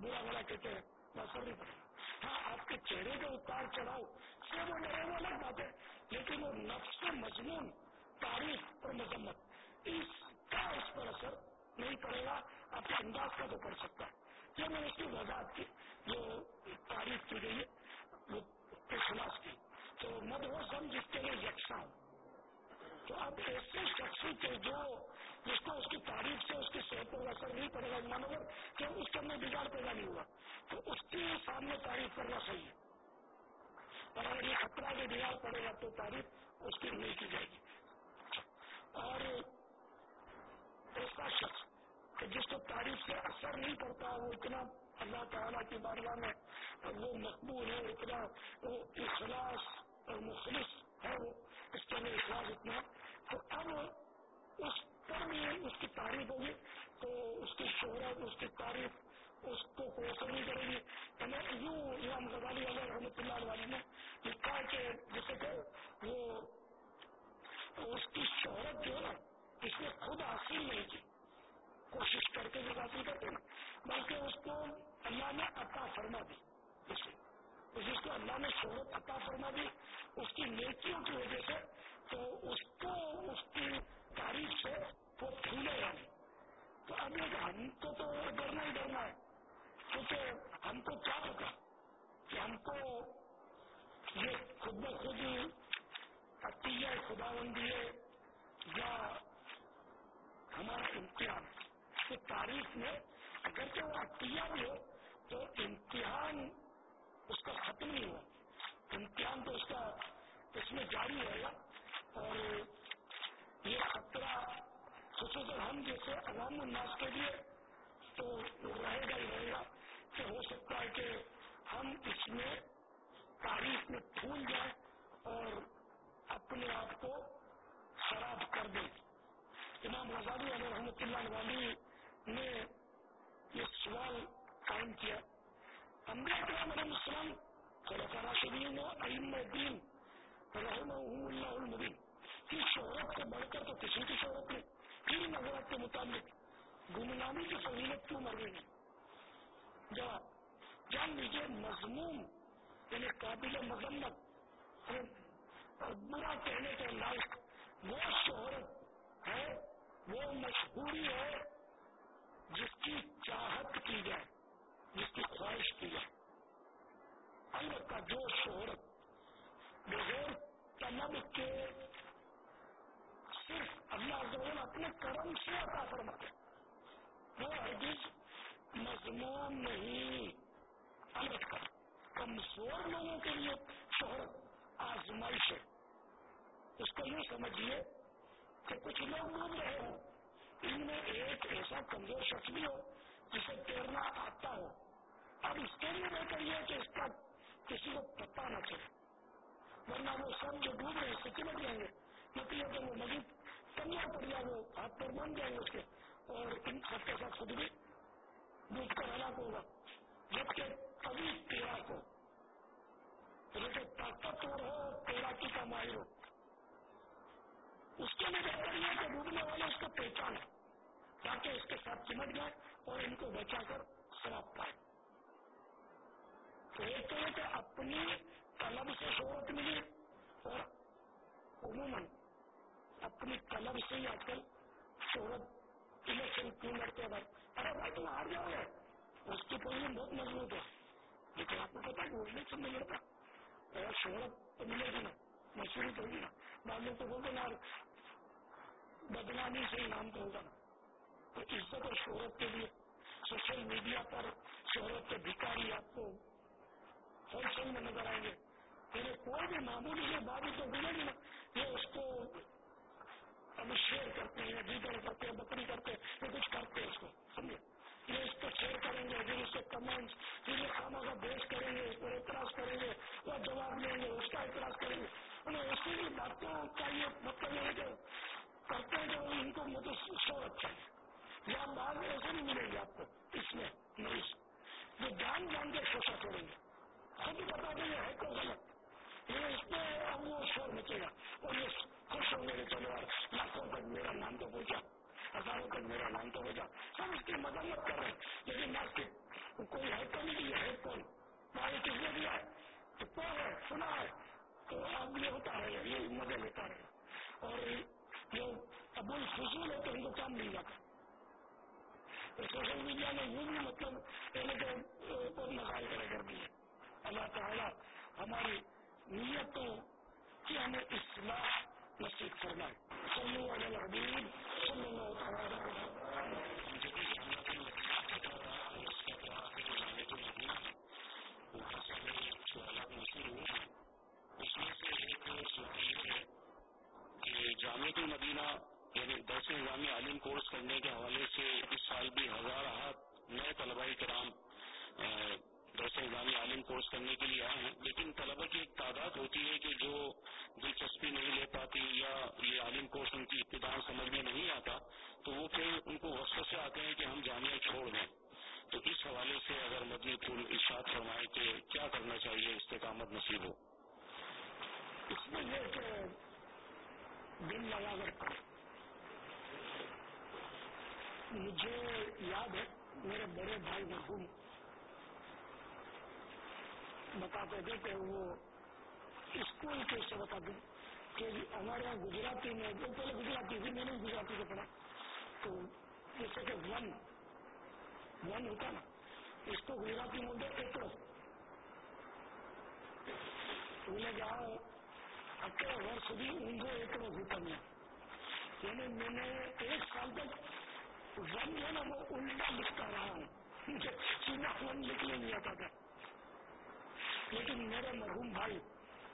برا بھلا کہتے ہیں اثر نہیں پڑے گا۔ ہاں آپ کے چہرے کے اتار چڑھاؤ۔ سے وہ ڈرے وہ الگ بات ہے، لیکن وہ نفس مضمون تعریف اور مذمت، اس کا اس پر اثر نہیں پڑے گا، آپ کے انداز کا تو پڑ سکتا ہے۔ یہ میں اس کی وضاحت کی، جو تعریف کی گئی ہے، وہ خلاف کی۔ تو مد وہ سم جس کے لیے یکساں تو اب ایسے شخصی کے جو جس کو اس کی تعریف سے اس کی صحت پر اثر نہیں پڑے گا مانو کہ اس کے اندر بگاڑ پیدا نہیں ہوا۔ تو اس کے سامنے تعریف کرنا صحیح ہے۔ اور اگر یہ خطرہ کے بگاڑ پڑے گا، تو تعریف اس کی نہیں کی جائے گی۔ اور ایسا شخص کہ جس کو تاریخ سے اثر نہیں پڑتا، وہ اتنا اللہ تعالیٰ کی بارگاہ میں وہ مقبول ہے اتنا وہ اخلاص اور مخلص ہے، وہ اس کے لیے اخلاص اتنا۔ تو اب اس پر اس کی تعریف ہوگی تو اس کی شہرت اس کی تعریف اس کو کوئی اثر نہیں کرے گی یوں امام غزالی علیہ رحمۃ اللہ علیہ نے لکھا کہ جیسے کہ وہ اس کی شہرت جو ہے نا اس نے خود حاصل نہیں کی کوشش کر کے جب حاصل کرتے نا بلکہ اس کو اللہ نے عطا فرما دی اسے جس کو اللہ نے شہرت عطا فرما دی اس کی نیکیوں کی وجہ سے تو اس کو اس کی تعریف سے وہ پھولے گا۔ نہیں تو اب یہ ہم کو تو ڈرنا ہی ڈرنا ہے۔ کیونکہ ہم کو کیا پتا کہ ہم کو یہ خود بخود عطیہ خدا بندی ہے یا ہمارا امتحان۔ کی تاریخ میں اگرچہ وہ عطیہ بھی ہو، تو امتحان اس کا ختم نہیں ہوا۔ امتحان تو اس کا اس میں جاری رہے گا اور یہ خطرہ خصوصاً ہم جیسے عوام الناس کے لیے تو رہے گا ہی رہے گا کہ ہو سکتا ہے کہ ہم اس میں تاریخ میں پھول جائیں اور اپنے آپ کو خراب کر دیں۔ امام غزالی علیہ رحمۃ اللہ علیہ نے یہ سوال قائم کیا۔ امبیا کرام علیہ السلام خلفا راشدین و علم دین رحم اللہ المبین کی شہرت سے بڑھ کر تو کسی کی شہرت نہیں پھر نظرت کے مطابق گمنامی کی سہولت کیوں مر گئی جان لیجیے مضمون یعنی قابل مذمت اور برا کہنے کے لائق وہ شہرت ہے وہ مشہوری ہے جس کی چاہت کی جائے، جس کی خواہش کی جائے، البتہ جو شہرت، بغیر طلب کے صرف اللہ اپنے کرم سے عطا فرماتے وہ ہرگز مضمون نہیں۔ البتہ کمزور لوگوں کے لیے شہرت، آزمائش ہے۔ اس کو یہ سمجھیے کہ کچھ لوگ ڈوب رہے ہوں۔ ان میں ایک ایسا کمزور شخص بھی ہو جسے تیرنا آتا ہو۔ اب اس کے لیے بہتر یہ کہ اس کا کسی کو پتا نہ چلے۔ ورنہ وہ سب جو ڈوب رہے ہیں چمٹ جائیں گے۔ مطلب کیونکہ وہ مزید کمزور پڑ جائے وہ ہاتھ پر بن جائیں گے اس کے۔ اور ان سب کے ساتھ خود بھی ڈوب کر ہلاک ہوگا۔ جبکہ کبھی تیرا کو جیسے طاقتور ہو تیراکی کا ماہر ہو۔ اس کے لیے بہتر یہ کہ ڈوبنے والے اس کو پہچان تاکہ اس کے ساتھ چمٹ جائے اور ان کو بچا کر سراپ پائے تو ایک تو یہ کہ اپنی طلب سے شہرت ملی اور عموماً اپنی طلب سے ہی آج کل شہرت الیکشن کیوں لڑتے بھائی ارے بھائی تم ہار جاؤ گے، اس کی پوزیشن بہت مضبوط ہے۔ لیکن آپ کو پتا ہے، وہ الیکشن میں لڑتا اور شہرت تو ملے گی نا مشہوری تو ہوگی نا۔ بعد میں تو بولتے نا بدنامی سے نام تو ہوگا نا۔ تو عزت اور شہرت کے لیے سوشل میڈیا پر شہرت کے بھکاری آپ کو ہول سیل میں نظر آئیں گے۔ یعنی کوئی بھی معمولی سے بات تو ملے گی نا یہ اس کو ابھی شیئر کرتے ہیں گیٹر کرتے ہیں بکری کرتے ہیں یہ کچھ کرتے ہیں اس کو سمجھے یہ اس کو شیئر کریں گے پھر اس کے کمنٹس پھر یہ کاموں کا بیس کریں گے اس پر اعتراض کریں گے وہ جواب لیں گے اس کا اعتراض کریں گے انہیں ایسی باتوں کا یہ مطلب یہ ہے کہ کرتے ہیں جو ان کو مطلب شہرت چاہیے یا بعد ایسے نہیں ملیں گے آپ کو اس میں مریض جو جان جان کے شوشا چھوڑیں گے خود ہے تو غلط یہ اس پہ اب وہ شور مچے گا اور یہ خوش ہوں گے چلو لاکھوں تک میرا نام تو پہنچا ہزاروں تک میرا نام تو پہنچا سب اس کی مذمت کر رہے ہیں لیکن نہ کوئی ہے تو نہیں ہے کون نہ یہ کس نے دیا ہے تو کون ہے سنا ہے تو اب یہ ہوتا ہے یہ مزے لیتا رہے اور جو ابو فضول ہے تو ان کو کام مل جاتا سوشل میڈیا نے یہ بھی مطلب پہلے بہت مسائل کرے کر دیے اللہ تعالیٰ ہماری نیتوں کی ہمیں اصلاح نصیب فرمائے۔ صلو علی الحبیب صلی اللہ اس میں سے ایک یہ ہے کہ جامع المدینہ یعنی درس نظامی عالم کورس کرنے کے حوالے سے اس سال بھی ہزار ہاتھ نئے طلبائی کرام درس عالم کورس کرنے کے لیے آئے ہیں۔ لیکن طلبہ کی ایک تعداد ہوتی ہے کہ جو دلچسپی نہیں لے پاتی یا یہ عالم کورس ان کی ابتدا سمجھ میں نہیں آتا، تو وہ پھر ان کو وسط سے آتے ہیں کہ ہم جامعہ چھوڑ دیں۔ تو اس حوالے سے اگر مدنی پھول ارشاد فرمائے کہ کیا کرنا چاہیے، استقامت نصیب ہو۔ اس میں یہ کہ دن لگا کر مجھے یاد ہے، میرے بڑے بھائی مرحوم بتاتے تھے کہ وہ اسکول کے سے بتاتے کہ ہمارے یہاں گجراتی میں جو پہلے گجراتی تھی، میں نے گجراتی سے پڑھا۔ تو جیسے کہ ون ون ہوتا نا، اس کو گجراتی میں بولتے ایکڑ بولے کہ آؤ اکڑ ورس بھی ان کو ایکڑ ہوتا نہیں یعنی میں نے ایک سال تک ون جو ہے نا، وہ الٹا لکھتا رہا ہوں۔ مجھے سیدھا ون لکھنے نہیں آتا تھا۔ لیکن میرے مرحوم بھائی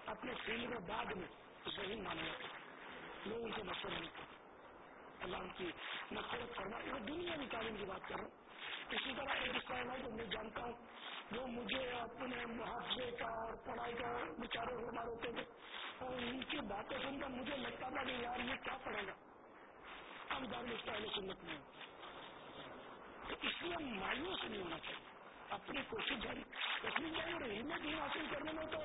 اپنے فیلڈ میں بعد میں صحیح مانے جاتے لوگ ان سے مشورہ نہیں کرتے اللہ ان کی مقصد فرما میں دنیا کی تعلیم کی بات کر رہا ہوں۔ اسی طرح ایک اسٹائل ہے جو میں جانتا ہوں۔ جو مجھے اپنے محافظے کا اور پڑھائی کا بچارے ہونا ہوتے تھے۔ اور ان کی باتیں سن کر مجھے لگتا تھا کہ یار یہ کیا پڑے گا۔ ہم دار اسٹائل سنت میں تو اس لیے مایوس نہیں ہونا چاہیے۔ اپنی کوشش جاری۔ رکھنی چاہیے اور ہمت دین حاصل کرنے میں تو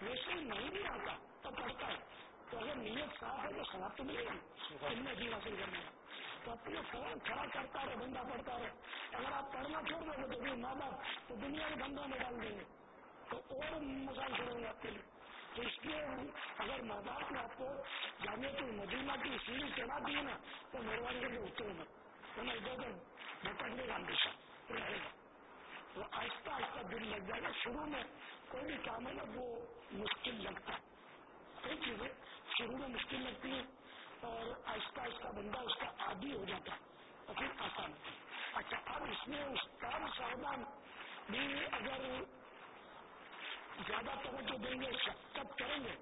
ویسے ہی نہیں بھی آتا، تو پڑھتا ہے۔ تو اگر نیت صاف ہے تو سواب تو ملے گا ہمت دین حاصل کرنے میں۔ تو اپنے فون کھڑا کرتا رہے، بندہ پڑھتا رہے۔ اگر آپ پڑھنا چھوڑ دو گے تو پھر ماں باپ تو دنیا کے بندوں میں ڈال دیں گے۔ تو اور مسائل کریں گے آپ کے لیے۔ تو اس لیے اگر ماں باپ نے آپ کو جامع تو مدینہ کی سیڑھی چڑھا دی نا، تو مہربانی کر کے اترے مت ادھر بھٹکنے کا اندیشہ رہے گا۔ وہ آہستہ آہستہ دل لگ جائے گا۔ شروع میں کوئی بھی کام ہے نا، وہ مشکل لگتا ہے۔ کوئی چیزیں شروع میں مشکل لگتی ہے اور آہستہ آہستہ بندہ اس کا عادی ہو جاتا ہے اور پھر آسان اچھا اب اس میں استاد صاحبان بھی اگر زیادہ توجہ دیں گے شکت کریں گے،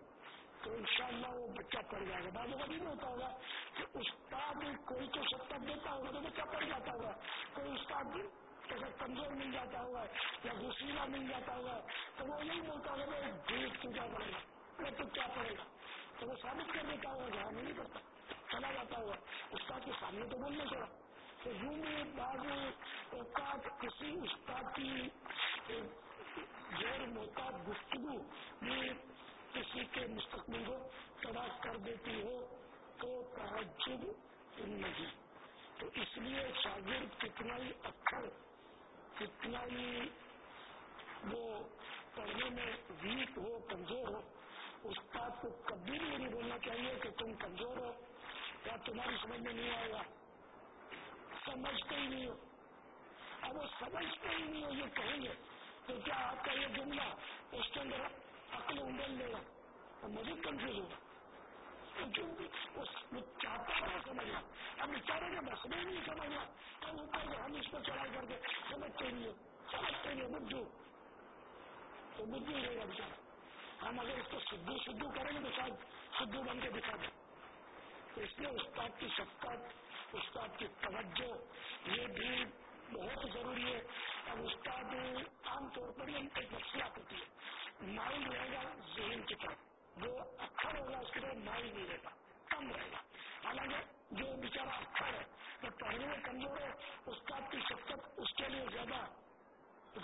تو انشاءاللہ وہ بچہ پڑ جائے گا۔ بعض بھی نہیں ہوتا ہوگا کہ استاد کوئی تو شکت دیتا ہوگا تو بچہ پڑ جاتا ہوگا۔ کوئی استاد بھی اگر کمزور مل جاتا ہوگا یا دوسریلا مل جاتا ہوگا، تو وہ یہی بولتا ہوگا جھوٹ تو کیا پڑے گا؟ تو کیا پڑے گا؟ تو وہ ثابت کر دیتا ہوگا جہاں نہیں پڑتا چلا جاتا ہوگا۔ استاد کے سامنے تو بولنا چاہا تو یوں بھی بعض اوقات کسی استاد کی غیر محتاط گفتگو بھی کسی کے مستقبل کو تباہ کر دیتی ہو، تو تعجب نہیں۔ تو اس لیے شاگرد کتنا ہی اکثر کتنا ہی وہ پڑھنے میں ویک ہو، کمزور ہو استاد کو کبھی بھی نہیں بولنا چاہیے کہ تم کمزور ہو، یا تمہاری سمجھ میں نہیں آئے گا۔ سمجھتے ہی نہیں ہو۔ اب وہ سمجھتے ہی نہیں ہو، یہ کہیں گے تو کیا آپ کا یہ جملہ اس کے اندر عقل انگل لے گا اور مزید کنفیوز ہوگا۔ جو چاہتا ہے سمجھنا اب بیچارے کے مسئلے نہیں سمجھنا تو اوپر ہم اس کو چڑھائی کر کے سمجھتے نہیں سمجھتے نہیں بدھو تو بدھو رہے گا بیچارا ہم اگر اس کو سدھو سدھو کریں گے تو شاید سدھو بن کے دکھا دیں اس لیے استاد کی شفقت استاد کی توجہ یہ بھی بہت ضروری ہے اب استاد عام طور پر یہ ایک نفسیات ہوتی ہے مائنڈ رہے گا ذہن کی طرف جو اکثر ہوگا اس کے لیے مائنڈ نہیں رہتا کم رہے گا۔ حالانکہ جو بیچارہ اکثر ہے وہ پڑھنے میں کمزور ہے استاد کی شفقت اس کے لیے زیادہ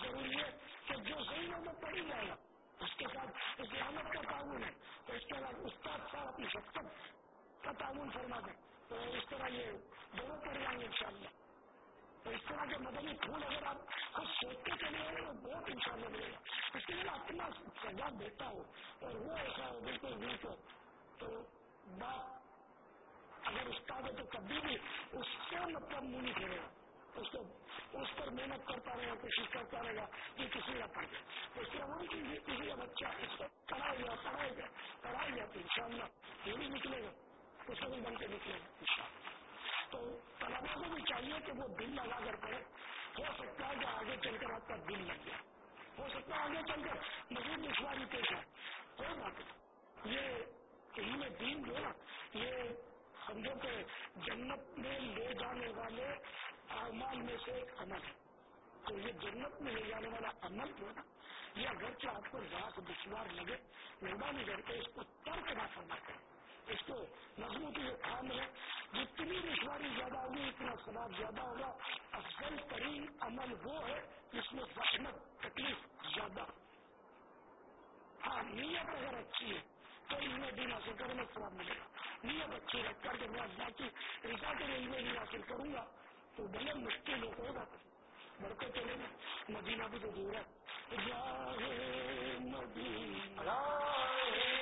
ضروری ہے کہ جو صحیح ہوگا پڑھ ہی جائے گا۔ اس کے ساتھ اسلامت کا تعاون ہے۔ تو اس کے بعد استاد صاحب اپنی شفقت کا تعاون فرما دیں تو اس طرح یہ دونوں پڑھ جائیں گے ان شاء اللہ تو اس طرح کے مدنی پھول اگر آپ خود سوچتے چلے گا تو بہت ان شاء اللہ ملے گا۔ اس کے لیے اپنا سجا دیتا ہو اور وہ ایسا ہو، بالکل ویک ہو تو بات اگر استاد ہے تو کبھی بھی اس سے مطلب منہ نہیں پھیرے گا۔ اس کو اس پر محنت کرتا رہے گا، کوشش کرتا رہے گا کہ کسی کا پڑھ جائے اس لیے وہ نہیں کسی کا بچہ اس کو پڑھائی گیا پڑھائی گیا پڑھائی جاتی ان شاء اللہ یہ بھی نکلے گا۔ اس کو بھی بن کے نکلے گا ان شاء اللہ تو طلبا کو بھی چاہیے کہ وہ دل لگا کر پڑھے ہو سکتا ہے کہ آگے چل کر آپ کا دل لگ جائے ہو سکتا ہے آگے چل کر۔ مزید دشواری پیش آئے کوئی بات نہیں یہ علم دین جو نا، یہ سمجھو کہ جنت میں لے جانے والے اعمال میں سے ایک عمل ہے۔ تو یہ جنت میں لے جانے والا عمل جو ہے نا، یہ اگرچہ آپ کو رات دشوار لگے، مہربانی کر کے اس کو ترک نہ فرما کریں اس کو مضبوطی سے کام ہے جتنی دشواری زیادہ ہوگی اتنا ثواب زیادہ ہوگا۔ افضل ترین عمل وہ ہے جس میں زحمت، تکلیف زیادہ۔ ہاں نیت اگر اچھی ہے تو علم دن حاصل کرنے میں ثواب ملے گا۔ نیت اچھی رکھ کر کے میں اللہ کی رضا کے لیے علم دن حاصل کروں گا تو بھلے مشکل ہوگا بڑھتے چلے گا مدینہ بھی تو دور ہے۔ مدینہ۔